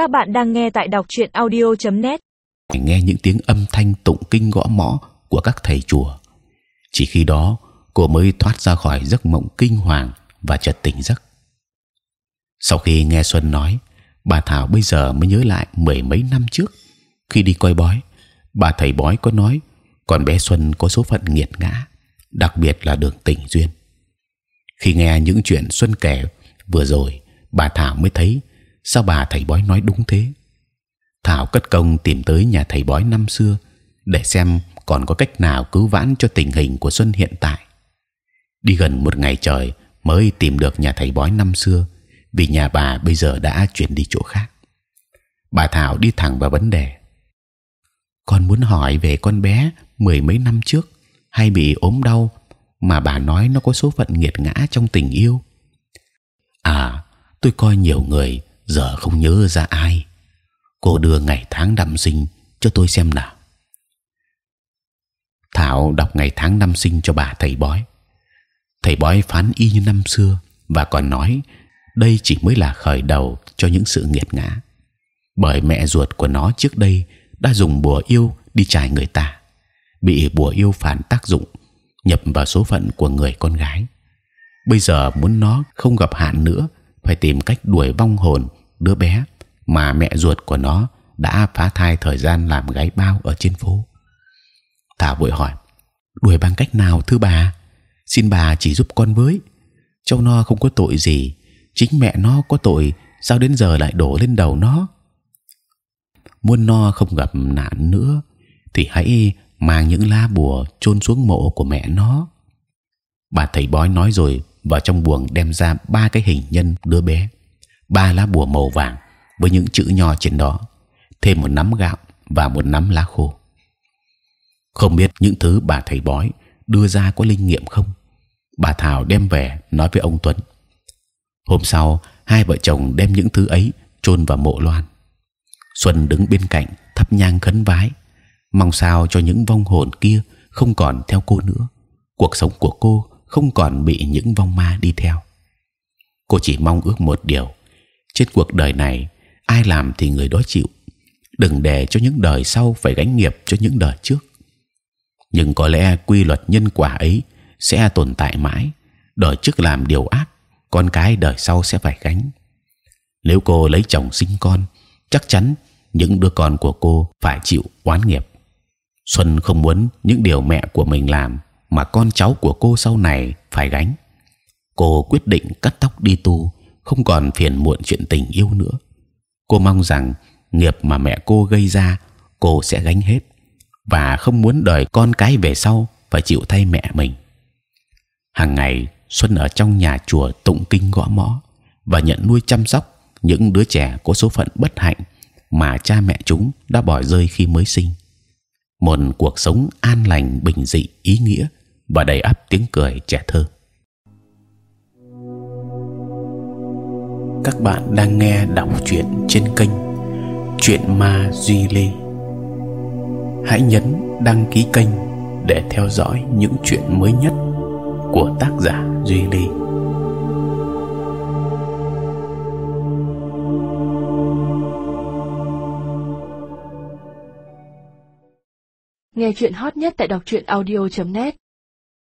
Các bạn đang nghe tại đọc truyện audio.net. Nghe những tiếng âm thanh tụng kinh gõ mõ của các thầy chùa. Chỉ khi đó cô mới thoát ra khỏi giấc mộng kinh hoàng và chợt tỉnh giấc. Sau khi nghe Xuân nói, bà Thảo bây giờ mới nhớ lại mười mấy năm trước khi đi coi bói, bà thầy bói có nói còn bé Xuân có số phận nghiệt ngã, đặc biệt là đường tình duyên. Khi nghe những chuyện Xuân kể vừa rồi, bà Thảo mới thấy sao bà thầy bói nói đúng thế. Thảo cất công tìm tới nhà thầy bói năm xưa để xem còn có cách nào cứu vãn cho tình hình của Xuân hiện tại. Đi gần một ngày trời mới tìm được nhà thầy bói năm xưa, vì nhà bà bây giờ đã chuyển đi chỗ khác. Bà Thảo đi thẳng vào vấn đề. Con muốn hỏi về con bé mười mấy năm trước hay bị ốm đau mà bà nói nó có số phận nghiệt ngã trong tình yêu. À, tôi coi nhiều người giờ không nhớ ra ai. Cô đưa ngày tháng năm sinh cho tôi xem nào. Thảo đọc ngày tháng năm sinh cho bà thầy bói. Thầy bói phán y như năm xưa và còn nói đây chỉ mới là khởi đầu cho những sự nghiệt ngã. Bởi mẹ ruột của nó trước đây đã dùng bùa yêu đi trải người ta, bị bùa yêu phản tác dụng, nhập vào số phận của người con gái. Bây giờ muốn nó không gặp hạn nữa, phải tìm cách đuổi vong hồn đứa bé mà mẹ ruột của nó đã phá thai thời gian làm gái bao ở trên phố. Thảo vội hỏi: đuổi bằng cách nào thưa bà? Xin bà chỉ giúp con với. cháu nó không có tội gì, chính mẹ nó có tội, sao đến giờ lại đổ lên đầu nó? Muốn no không gặp nạn nữa, thì hãy mang những lá bùa chôn xuống mộ của mẹ nó. Bà thầy bói nói rồi vào trong buồng đem ra ba cái hình nhân đứa bé, ba lá bùa màu vàng với những chữ nho trên đó, thêm một nắm gạo và một nắm lá khô. Không biết những thứ bà thầy bói đưa ra có linh nghiệm không? Bà Thảo đem về nói với ông Tuấn. Hôm sau, hai vợ chồng đem những thứ ấy chôn vào mộ loan. Xuân đứng bên cạnh thắp nhang khấn vái, mong sao cho những vong hồn kia không còn theo cô nữa, cuộc sống của cô không còn bị những vong ma đi theo. Cô chỉ mong ước một điều: trên cuộc đời này, ai làm thì người đó chịu, đừng để cho những đời sau phải gánh nghiệp cho những đời trước. Nhưng có lẽ quy luật nhân quả ấy sẽ tồn tại mãi. Đời trước làm điều ác, con cái đời sau sẽ phải gánh. Nếu cô lấy chồng sinh con, chắc chắn những đứa con của cô phải chịu oán nghiệp. Xuân không muốn những điều mẹ của mình làm mà con cháu của cô sau này phải gánh. Cô quyết định cắt tóc đi tu, không còn phiền muộn chuyện tình yêu nữa. Cô mong rằng nghiệp mà mẹ cô gây ra, cô sẽ gánh hết và không muốn đời con cái về sau phải chịu thay mẹ mình. Hàng ngày Xuân ở trong nhà chùa tụng kinh gõ mõ và nhận nuôi chăm sóc những đứa trẻ có số phận bất hạnh mà cha mẹ chúng đã bỏ rơi khi mới sinh. Một cuộc sống an lành, bình dị, ý nghĩa và đầy ắp tiếng cười trẻ thơ. Các bạn đang nghe đọc truyện trên kênh Chuyện Ma Duy Lê. Hãy nhấn đăng ký kênh để theo dõi những chuyện mới nhất của tác giả Duy Lê. Nghe chuyện hot nhất tại đọc truyện audio.net